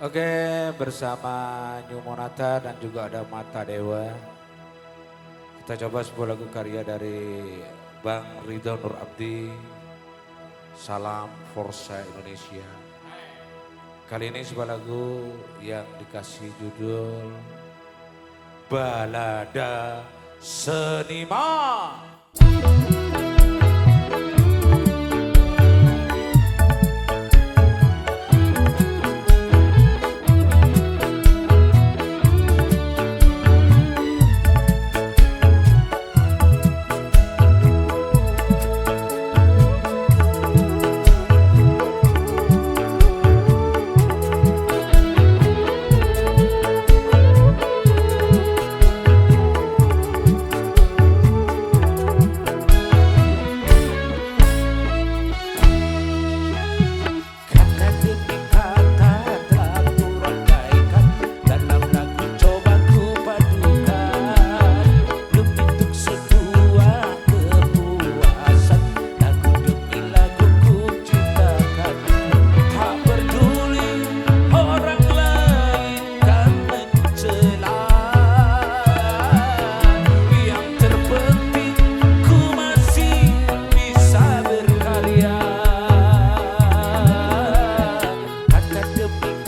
Oke, bersama New Monata dan juga ada Mata Dewa. Kita coba sebuah lagu karya dari Bang Ridho Nur Abdi. Salam Forza Indonesia. Kali ini sebuah lagu yang dikasih judul Balada Seniman. to be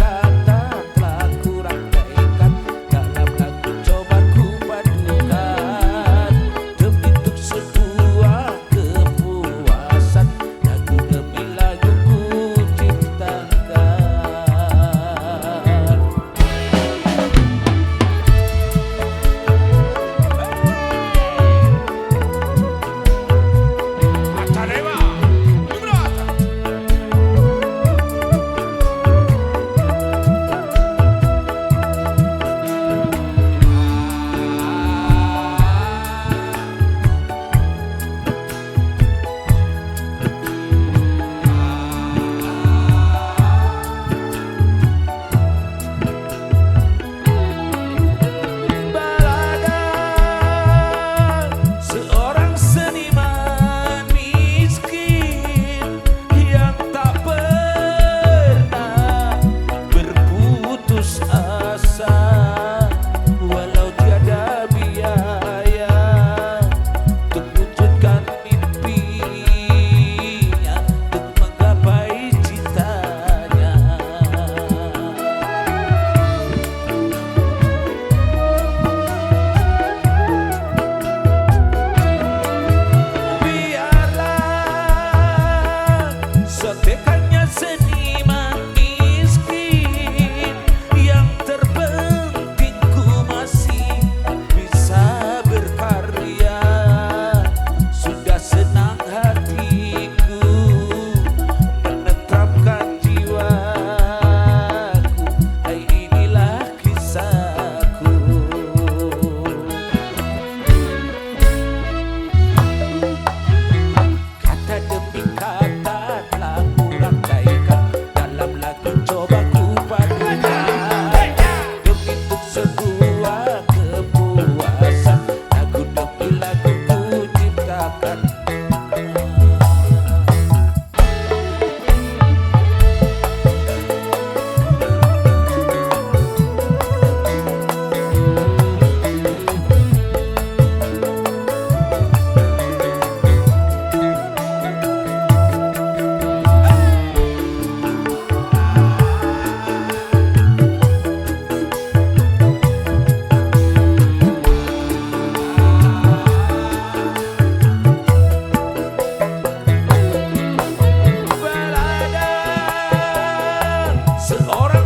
Selora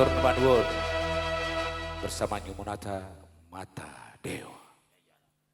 Matur Nuwun bersama Nyumunata Mata Dewa.